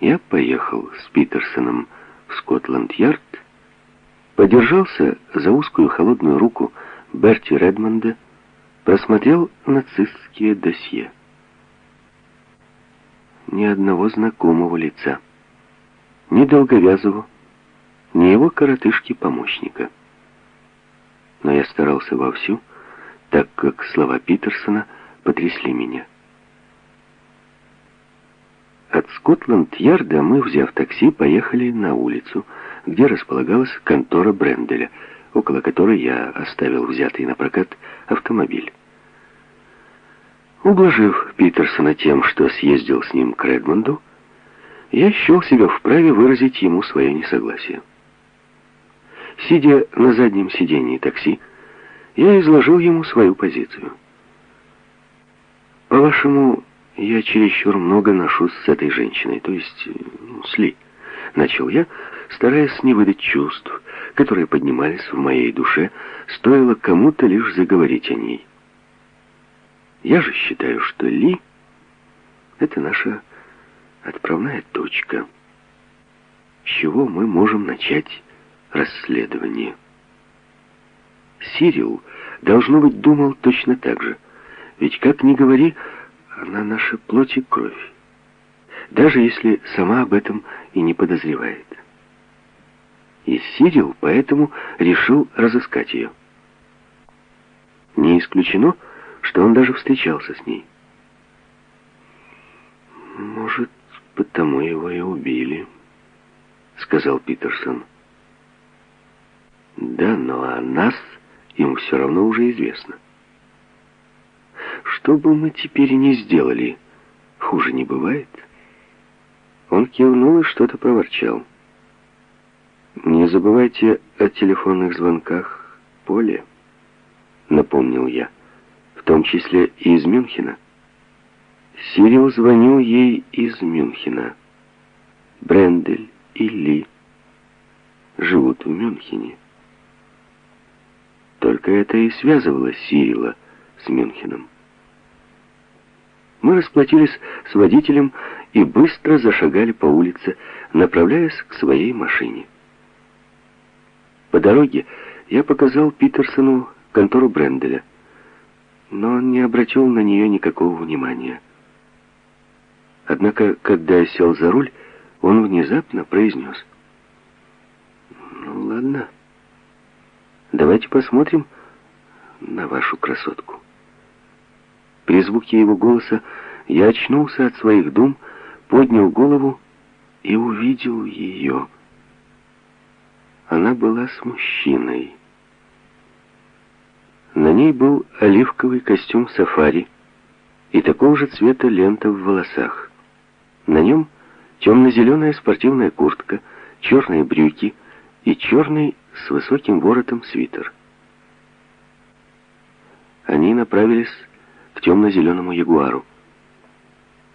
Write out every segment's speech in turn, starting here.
Я поехал с Питерсоном в Скотланд-Ярд, подержался за узкую холодную руку Берти Редмонда, просмотрел нацистские досье. Ни одного знакомого лица. Ни Долговязову, ни его коротышки-помощника. Но я старался вовсю, так как слова Питерсона потрясли меня. От Скотланд-Ярда мы, взяв такси, поехали на улицу, где располагалась контора Бренделя, около которой я оставил взятый на прокат автомобиль. Ублажив Питерсона тем, что съездил с ним к Редмонду, я счел себя вправе выразить ему свое несогласие. Сидя на заднем сидении такси, я изложил ему свою позицию. По-вашему, я чересчур много ношусь с этой женщиной, то есть ну, с Ли. Начал я, стараясь не выдать чувств, которые поднимались в моей душе, стоило кому-то лишь заговорить о ней. Я же считаю, что Ли — это наша отправная точка, с чего мы можем начать расследование. Сирил, должно быть, думал точно так же. Ведь, как ни говори, она наша плоть и кровь. Даже если сама об этом и не подозревает. И Сирил поэтому решил разыскать ее. Не исключено, что он даже встречался с ней. «Может, потому его и убили», — сказал Питерсон. «Да, но о нас им все равно уже известно. Что бы мы теперь не сделали, хуже не бывает». Он кивнул и что-то проворчал. «Не забывайте о телефонных звонках Поле», — напомнил я, — «в том числе и из Мюнхена». Сирил звонил ей из Мюнхена. Брендель и Ли живут в Мюнхене. Только это и связывало Сирила с Мюнхеном. Мы расплатились с водителем и быстро зашагали по улице, направляясь к своей машине. По дороге я показал Питерсону контору Бренделя, но он не обратил на нее никакого внимания. Однако, когда я сел за руль, он внезапно произнес. «Ну, ладно. Давайте посмотрим на вашу красотку». При звуке его голоса я очнулся от своих дум, поднял голову и увидел ее. Она была с мужчиной. На ней был оливковый костюм сафари и такого же цвета лента в волосах. На нем темно-зеленая спортивная куртка, черные брюки и черный с высоким воротом свитер. Они направились к темно-зеленому ягуару.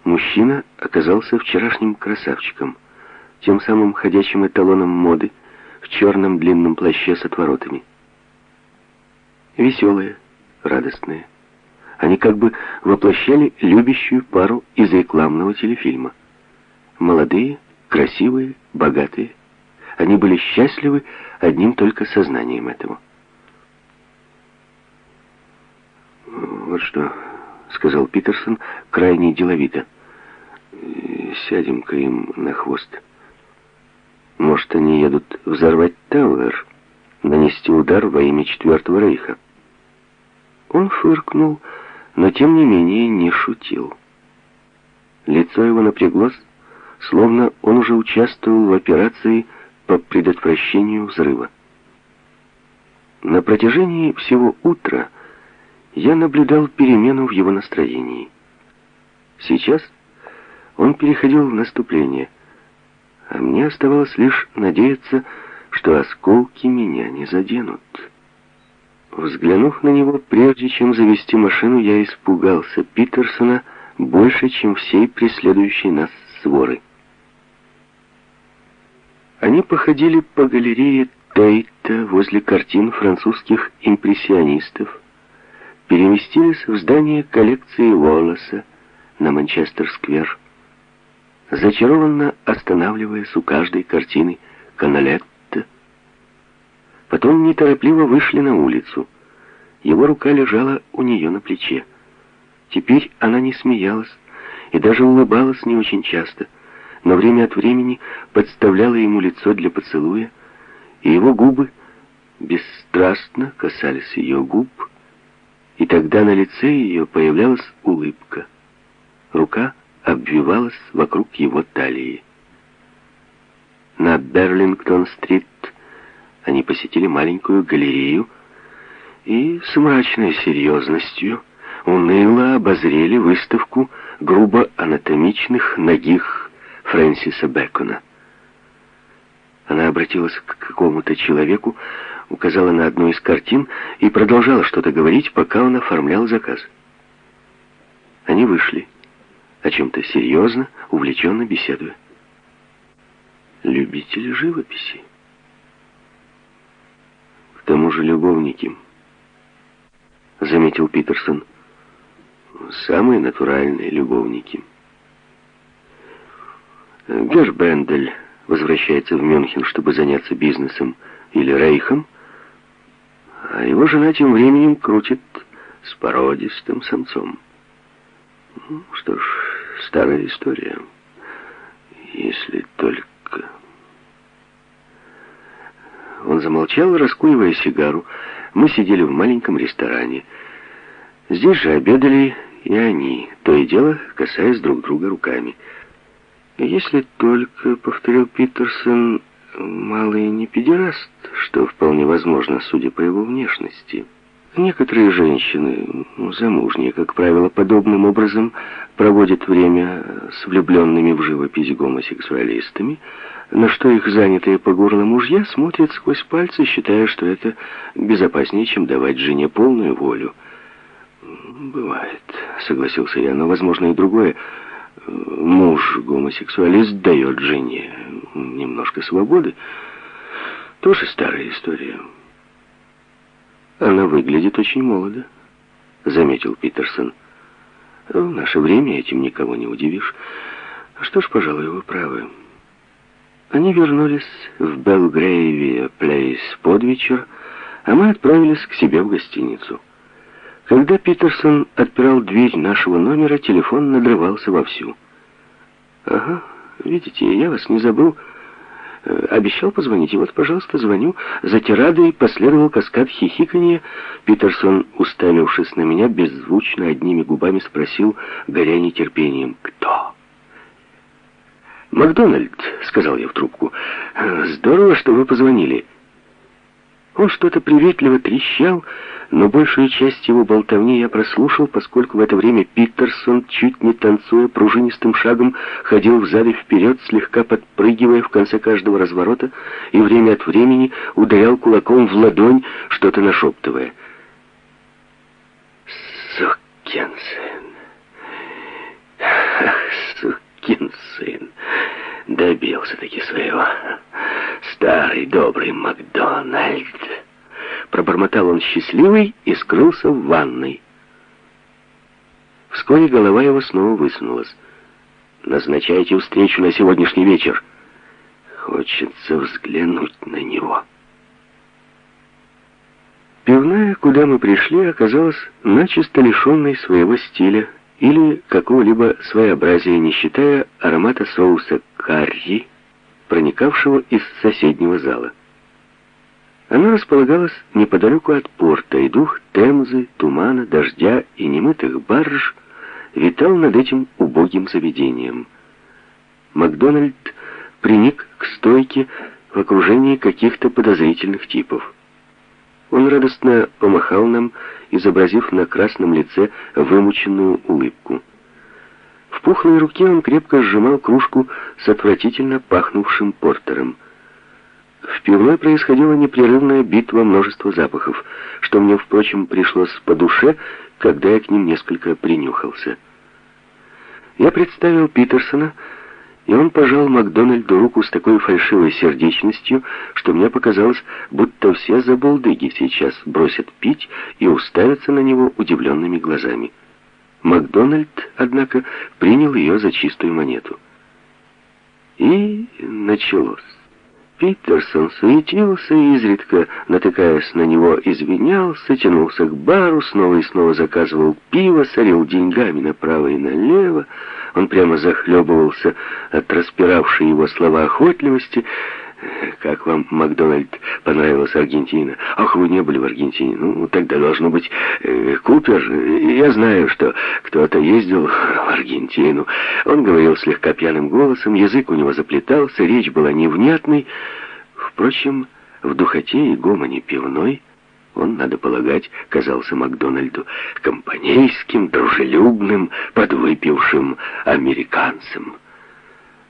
Мужчина оказался вчерашним красавчиком, тем самым ходячим эталоном моды, в черном длинном плаще с отворотами. Веселые, радостные. Они как бы воплощали любящую пару из рекламного телефильма. Молодые, красивые, богатые. Они были счастливы одним только сознанием этого. «Вот что», — сказал Питерсон крайне деловито. «Сядем-ка им на хвост. Может, они едут взорвать Тауэр, нанести удар во имя Четвертого Рейха?» Он фыркнул, но тем не менее не шутил. Лицо его напряглось, словно он уже участвовал в операции по предотвращению взрыва. На протяжении всего утра я наблюдал перемену в его настроении. Сейчас он переходил в наступление, а мне оставалось лишь надеяться, что осколки меня не заденут. Взглянув на него, прежде чем завести машину, я испугался Питерсона больше, чем всей преследующей нас своры. Они походили по галерее Тейта возле картин французских импрессионистов, переместились в здание коллекции Уоллеса на Манчестер-сквер, зачарованно останавливаясь у каждой картины Каналетта. Потом неторопливо вышли на улицу. Его рука лежала у нее на плече. Теперь она не смеялась и даже улыбалась не очень часто, но время от времени подставляла ему лицо для поцелуя, и его губы бесстрастно касались ее губ, и тогда на лице ее появлялась улыбка. Рука обвивалась вокруг его талии. На Берлингтон-стрит они посетили маленькую галерею и с мрачной серьезностью уныло обозрели выставку грубо анатомичных ногих Фрэнсиса Бэкона. Она обратилась к какому-то человеку, указала на одну из картин и продолжала что-то говорить, пока он оформлял заказ. Они вышли, о чем-то серьезно, увлеченно беседуя. Любители живописи. К тому же любовники, заметил Питерсон. Самые натуральные любовники. Гербендель возвращается в Мюнхен, чтобы заняться бизнесом или рейхом, а его жена тем временем крутит с породистым самцом. Ну, что ж, старая история. Если только... Он замолчал, раскуривая сигару. Мы сидели в маленьком ресторане. Здесь же обедали и они, то и дело касаясь друг друга руками. Если только, повторил Питерсон, малый не педераст, что вполне возможно, судя по его внешности. Некоторые женщины, замужние, как правило, подобным образом проводят время с влюбленными в живопись гомосексуалистами, на что их занятые по горло мужья смотрят сквозь пальцы, считая, что это безопаснее, чем давать жене полную волю. «Бывает», — согласился я, — «но, возможно, и другое. Муж-гомосексуалист дает жене немножко свободы. Тоже старая история». «Она выглядит очень молодо», — заметил Питерсон. «В наше время этим никого не удивишь. Что ж, пожалуй, вы правы». Они вернулись в Белгрейве Плейс под вечер, а мы отправились к себе в гостиницу. Когда Питерсон отпирал дверь нашего номера, телефон надрывался вовсю. «Ага, видите, я вас не забыл». Э, обещал позвонить, и вот, пожалуйста, звоню. За тирадой последовал каскад хихиканья. Питерсон, уставившись на меня, беззвучно одними губами спросил, горя нетерпением, «Кто?» «Макдональд», — сказал я в трубку, «Э, — «здорово, что вы позвонили». Он что-то приветливо трещал, но большую часть его болтовни я прослушал, поскольку в это время Питерсон, чуть не танцуя пружинистым шагом, ходил взад и вперед, слегка подпрыгивая в конце каждого разворота и время от времени ударял кулаком в ладонь, что-то нашептывая. «Сукин сын! Ах, сукин сын! Добился-таки своего! Старый добрый Макдональд!» Пробормотал он счастливый и скрылся в ванной. Вскоре голова его снова высунулась. «Назначайте встречу на сегодняшний вечер. Хочется взглянуть на него». Пивная, куда мы пришли, оказалась начисто лишенной своего стиля или какого-либо своеобразия, не считая аромата соуса карри, проникавшего из соседнего зала. Она располагалась неподалеку от порта, и дух Темзы, тумана, дождя и немытых барж витал над этим убогим заведением. Макдональд приник к стойке в окружении каких-то подозрительных типов. Он радостно помахал нам, изобразив на красном лице вымученную улыбку. В пухлой руке он крепко сжимал кружку с отвратительно пахнувшим портером — в пивной происходила непрерывная битва множества запахов, что мне, впрочем, пришлось по душе, когда я к ним несколько принюхался. Я представил Питерсона, и он пожал Макдональду руку с такой фальшивой сердечностью, что мне показалось, будто все забулдыги сейчас бросят пить и уставятся на него удивленными глазами. Макдональд, однако, принял ее за чистую монету. И началось. Питерсон суетился, изредка, натыкаясь на него, извинялся, тянулся к бару, снова и снова заказывал пиво, сорил деньгами направо и налево. Он прямо захлебывался от распиравшей его слова охотливости. «Как вам, Макдональд, понравилась Аргентина?» «Ах, вы не были в Аргентине. Ну, тогда должно быть э, Купер. Я знаю, что кто-то ездил в Аргентину». Он говорил слегка пьяным голосом, язык у него заплетался, речь была невнятной. Впрочем, в духоте и гомоне пивной он, надо полагать, казался Макдональду компанейским, дружелюбным, подвыпившим американцем.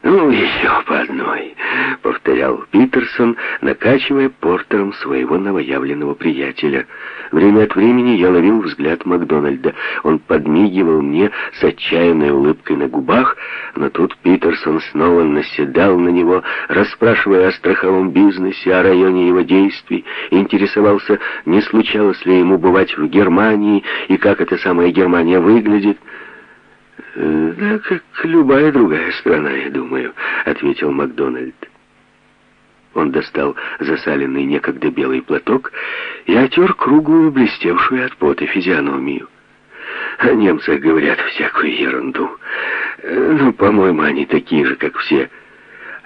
«Ну, еще по одной», — повторял Питерсон, накачивая портером своего новоявленного приятеля. Время от времени я ловил взгляд Макдональда. Он подмигивал мне с отчаянной улыбкой на губах, но тут Питерсон снова наседал на него, расспрашивая о страховом бизнесе, о районе его действий, интересовался, не случалось ли ему бывать в Германии и как эта самая Германия выглядит. «Да, как любая другая страна, я думаю», — ответил Макдональд. Он достал засаленный некогда белый платок и отер круглую, блестевшую от пота физиономию. О немцах говорят всякую ерунду. Э, ну, по-моему, они такие же, как все.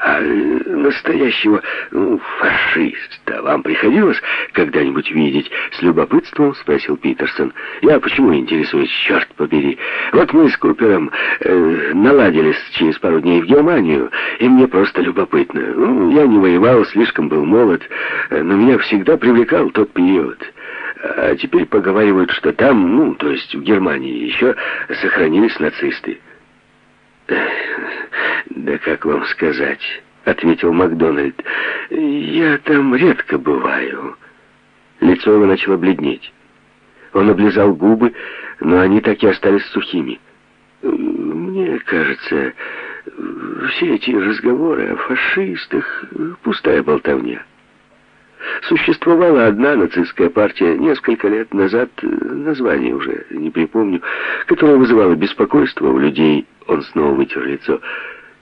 А настоящего ну, фашиста вам приходилось когда-нибудь видеть? С любопытством спросил Питерсон. Я почему интересуюсь, черт побери. Вот мы с Купером э, наладились через пару дней в Германию, и мне просто любопытно. Ну, я не воевал, слишком был молод, э, но меня всегда привлекал тот период. А теперь поговаривают, что там, ну, то есть в Германии, еще сохранились нацисты. «Да как вам сказать?» — ответил Макдональд. «Я там редко бываю». Лицо его начало бледнеть. Он облизал губы, но они так и остались сухими. «Мне кажется, все эти разговоры о фашистах — пустая болтовня». Существовала одна нацистская партия несколько лет назад, название уже не припомню, которая вызывала беспокойство у людей. Он снова вытер лицо.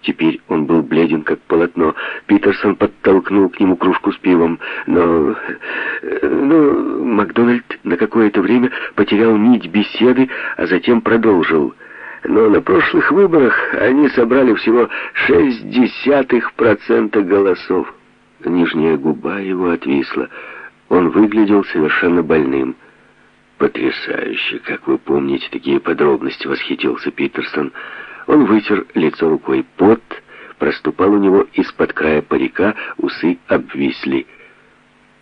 Теперь он был бледен, как полотно. Питерсон подтолкнул к нему кружку с пивом, но... но Макдональд на какое-то время потерял нить беседы, а затем продолжил. Но на прошлых выборах они собрали всего шесть десятых процента голосов. Нижняя губа его отвисла. Он выглядел совершенно больным. «Потрясающе! Как вы помните такие подробности!» — восхитился Питерсон. Он вытер лицо рукой. Пот проступал у него из-под края парика, усы обвисли.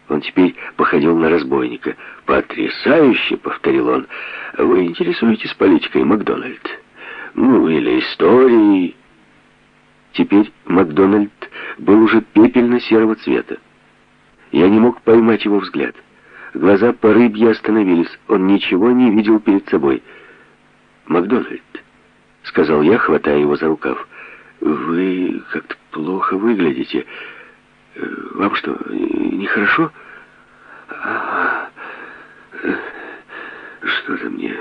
Он теперь походил на разбойника. «Потрясающе!» — повторил он. «Вы интересуетесь политикой, Макдональд? Ну, или историей?» Теперь Макдональд был уже пепельно-серого цвета. Я не мог поймать его взгляд. Глаза по рыбье остановились. Он ничего не видел перед собой. «Макдональд», — сказал я, хватая его за рукав, — «вы как-то плохо выглядите. Э, вам что, нехорошо?» «Что-то мне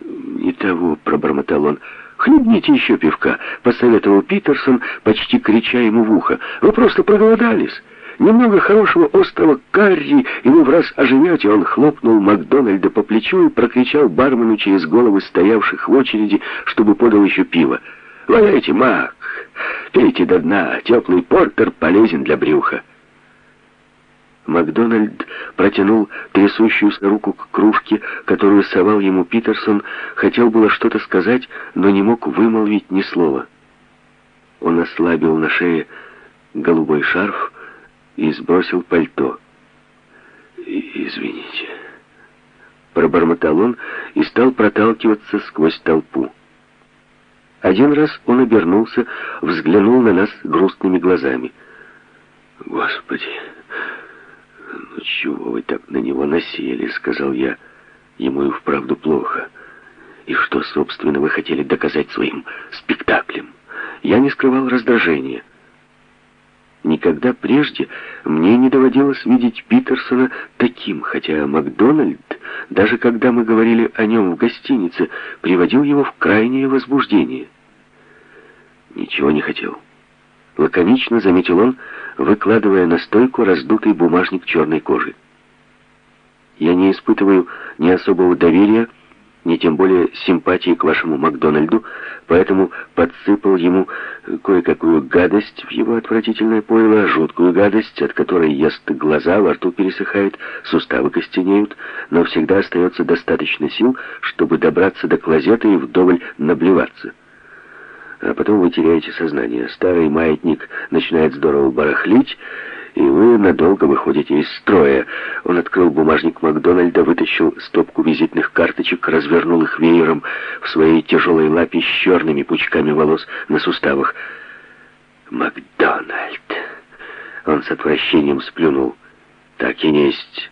не того», — пробормотал он. «Хлебните еще пивка», — посоветовал Питерсон, почти крича ему в ухо. «Вы просто проголодались. Немного хорошего острого карри, вы в раз оживете». Он хлопнул Макдональда по плечу и прокричал бармену через головы стоявших в очереди, чтобы подал еще пиво. «Валяйте, Мак! Пейте до дна, теплый портер полезен для брюха». Макдональд протянул трясущуюся руку к кружке, которую совал ему Питерсон, хотел было что-то сказать, но не мог вымолвить ни слова. Он ослабил на шее голубой шарф и сбросил пальто. «Извините», — пробормотал он и стал проталкиваться сквозь толпу. Один раз он обернулся, взглянул на нас грустными глазами. «Господи!» «Ну чего вы так на него насели?» — сказал я. «Ему и вправду плохо. И что, собственно, вы хотели доказать своим спектаклем?» Я не скрывал раздражения. Никогда прежде мне не доводилось видеть Питерсона таким, хотя Макдональд, даже когда мы говорили о нем в гостинице, приводил его в крайнее возбуждение. Ничего не хотел. Лаконично заметил он, выкладывая на стойку раздутый бумажник черной кожи. Я не испытываю ни особого доверия, ни тем более симпатии к вашему Макдональду, поэтому подсыпал ему кое-какую гадость в его отвратительное пойло, жуткую гадость, от которой ест глаза, во рту пересыхают, суставы костенеют, но всегда остается достаточно сил, чтобы добраться до клозета и вдоволь наблеваться. А потом вы теряете сознание. Старый маятник начинает здорово барахлить, и вы надолго выходите из строя. Он открыл бумажник Макдональда, вытащил стопку визитных карточек, развернул их веером в своей тяжелой лапе с черными пучками волос на суставах. «Макдональд!» Он с отвращением сплюнул. «Так и есть.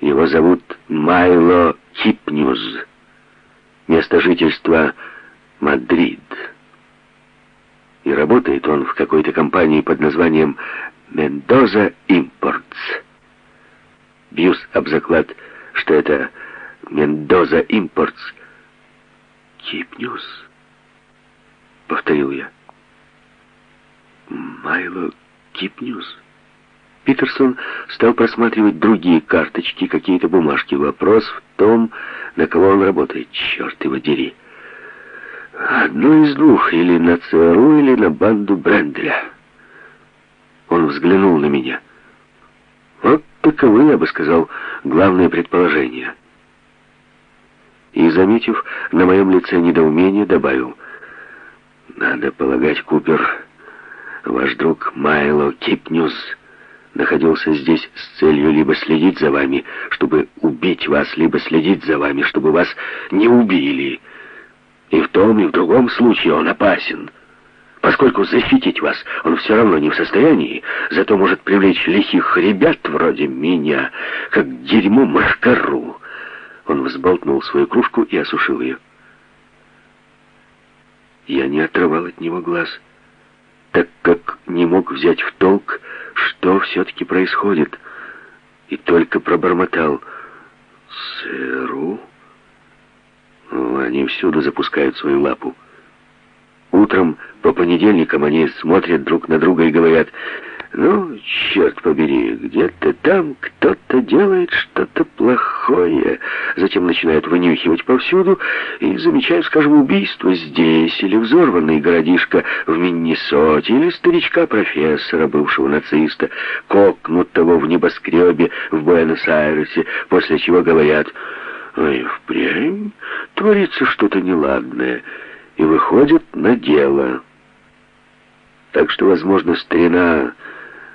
Его зовут Майло Кипнюз. Место жительства Мадрид» и работает он в какой-то компании под названием «Мендоза Импортс». Бьюсь об заклад, что это «Мендоза Импортс». «Кипнюс», — повторил я. «Майло Кипнюс». Питерсон стал просматривать другие карточки, какие-то бумажки. Вопрос в том, на кого он работает. Черт его дери. Одно из двух, или на ЦРУ, или на банду Бренделя. Он взглянул на меня. Вот таковы, я бы сказал, главные предположения. И, заметив на моем лице недоумение, добавил, «Надо полагать, Купер, ваш друг Майло Кипнюс находился здесь с целью либо следить за вами, чтобы убить вас, либо следить за вами, чтобы вас не убили». И в том, и в другом случае он опасен. Поскольку защитить вас он все равно не в состоянии, зато может привлечь лихих ребят вроде меня, как дерьмо машкару. Он взболтнул свою кружку и осушил ее. Я не отрывал от него глаз, так как не мог взять в толк, что все-таки происходит, и только пробормотал «Сыру?» Они всюду запускают свою лапу. Утром по понедельникам они смотрят друг на друга и говорят, «Ну, черт побери, где-то там кто-то делает что-то плохое». Затем начинают вынюхивать повсюду и замечают, скажем, убийство здесь, или взорванный городишко в Миннесоте, или старичка-профессора, бывшего нациста, кокнутого в небоскребе в Буэнос-Айресе, после чего говорят и впрямь творится что-то неладное и выходит на дело. Так что, возможно, старина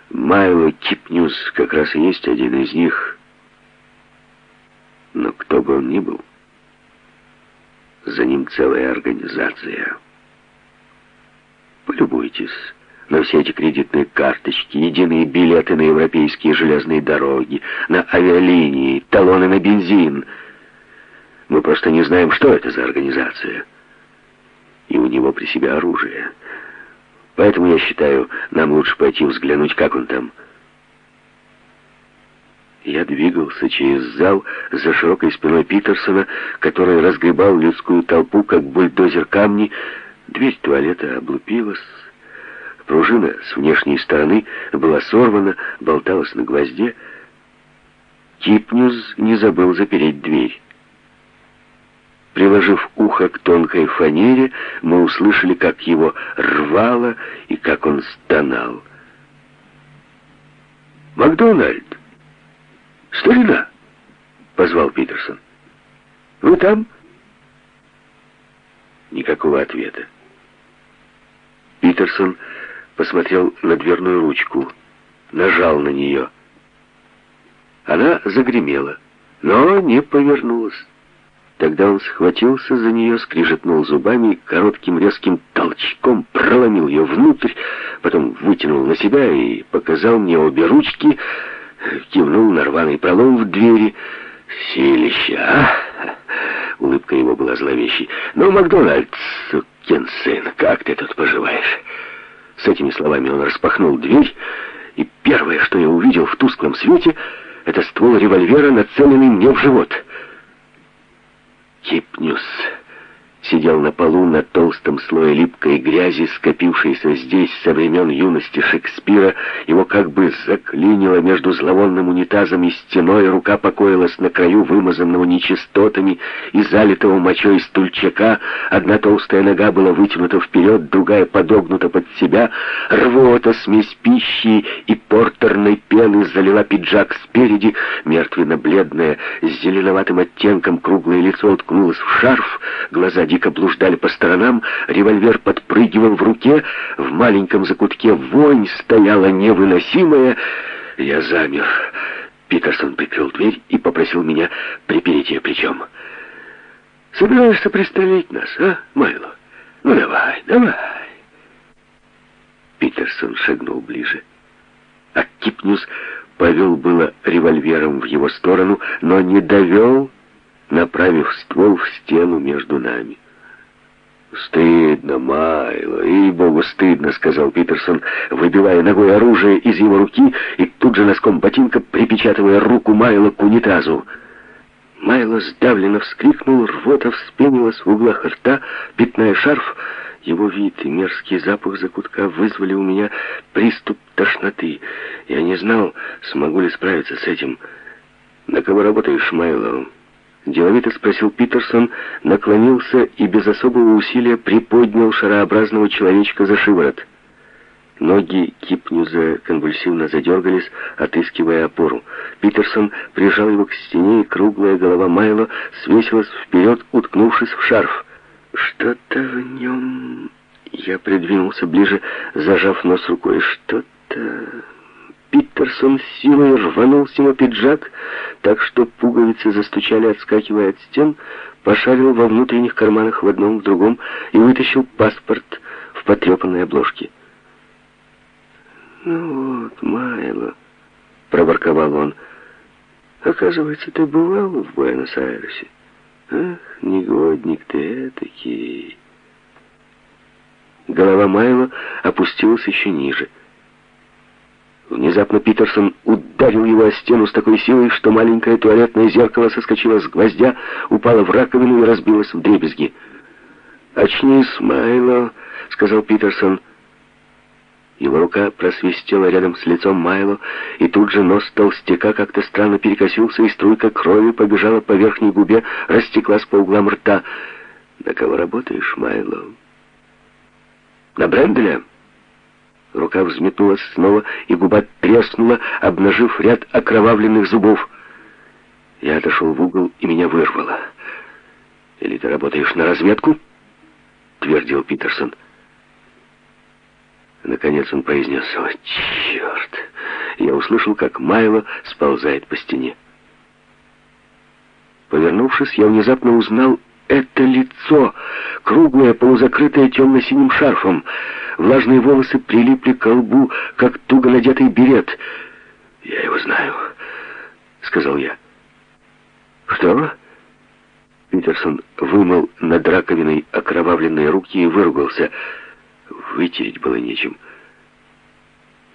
Майло Кипнюс как раз и есть один из них. Но кто бы он ни был, за ним целая организация. Полюбуйтесь на все эти кредитные карточки, единые билеты на европейские железные дороги, на авиалинии, талоны на бензин — мы просто не знаем, что это за организация. И у него при себе оружие. Поэтому я считаю, нам лучше пойти взглянуть, как он там. Я двигался через зал за широкой спиной Питерсона, который разгребал людскую толпу, как бульдозер камни. Дверь туалета облупилась. Пружина с внешней стороны была сорвана, болталась на гвозде. Кипнюз не забыл запереть дверь. Приложив ухо к тонкой фанере, мы услышали, как его рвало и как он стонал. «Макдональд! Старина!» — позвал Питерсон. «Вы там?» Никакого ответа. Питерсон посмотрел на дверную ручку, нажал на нее. Она загремела, но не повернулась. Тогда он схватился за нее, скрижетнул зубами коротким резким толчком проломил ее внутрь, потом вытянул на себя и показал мне обе ручки, кивнул на рваный пролом в двери. «Силища, а?» Улыбка его была зловещей. «Ну, Макдональд, сукин сын, как ты тут поживаешь?» С этими словами он распахнул дверь, и первое, что я увидел в тусклом свете, это ствол револьвера, нацеленный мне в живот — Кипнюс сидел на полу на толстом слое липкой грязи, скопившейся здесь со времен юности Шекспира. Его как бы заклинило между зловонным унитазом и стеной, рука покоилась на краю вымазанного нечистотами и залитого мочой стульчака. Одна толстая нога была вытянута вперед, другая подогнута под себя. Рвота, смесь пищи и портерной пены залила пиджак спереди, мертвенно-бледное, с зеленоватым оттенком круглое лицо уткнулось в шарф, глаза дико блуждали по сторонам, револьвер подпрыгивал в руке, в маленьком закутке вонь стояла невыносимая. Я замер. Питерсон прикрыл дверь и попросил меня припереть ее плечом. «Собираешься пристрелить нас, а, Майло? Ну давай, давай!» Питерсон шагнул ближе. А Кипнюс повел было револьвером в его сторону, но не довел, направив ствол в стену между нами. «Стыдно, Майло, ей-богу, стыдно», — сказал Питерсон, выбивая ногой оружие из его руки и тут же носком ботинка припечатывая руку Майло к унитазу. Майло сдавленно вскрикнул, рвота вспенилась в углах рта, пятная шарф. Его вид и мерзкий запах закутка вызвали у меня приступ тошноты. Я не знал, смогу ли справиться с этим. «На кого работаешь, Майло?» Деловито спросил Питерсон, наклонился и без особого усилия приподнял шарообразного человечка за шиворот. Ноги Кипнюза конвульсивно задергались, отыскивая опору. Питерсон прижал его к стене, и круглая голова Майло свесилась вперед, уткнувшись в шарф. Что-то в нем... Я придвинулся ближе, зажав нос рукой. Что-то... Питерсон с силой рванул с него пиджак, так что пуговицы застучали, отскакивая от стен, пошарил во внутренних карманах в одном, в другом и вытащил паспорт в потрепанной обложке. «Ну вот, Майло», — проворковал он, — «оказывается, ты бывал в Буэнос-Айресе? Ах, негодник ты этакий». Голова Майло опустилась еще ниже. Внезапно Питерсон ударил его о стену с такой силой, что маленькое туалетное зеркало соскочило с гвоздя, упало в раковину и разбилось в дребезги. «Очнись, Майло», — сказал Питерсон. Его рука просвистела рядом с лицом Майло, и тут же нос толстяка как-то странно перекосился, и струйка крови побежала по верхней губе, растеклась по углам рта. «На кого работаешь, Майло?» «На Бренделя?» Рука взметнулась снова, и губа треснула, обнажив ряд окровавленных зубов. Я отошел в угол, и меня вырвало. «Или ты работаешь на разведку?» — твердил Питерсон. Наконец он произнес «О, черт!» Я услышал, как Майло сползает по стене. Повернувшись, я внезапно узнал это лицо, круглое, полузакрытое темно-синим шарфом. Влажные волосы прилипли к лбу, как туго надетый берет. «Я его знаю», — сказал я. «Что?» Питерсон вымыл над раковиной окровавленные руки и выругался. Вытереть было нечем.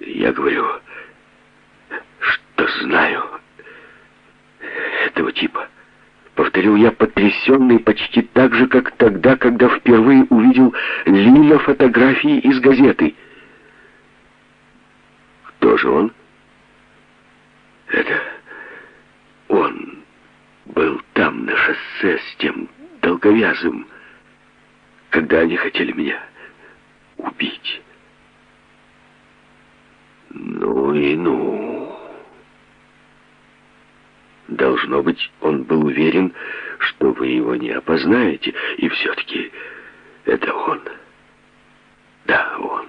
Я говорю, что знаю этого типа. Повторил я, потрясенный почти так же, как тогда, когда впервые увидел Лина фотографии из газеты. Кто же он? Это он был там, на шоссе, с тем долговязым, когда они хотели меня убить. Ну и ну... Должно быть, он был уверен, что вы его не опознаете, и все-таки это он. Да, он.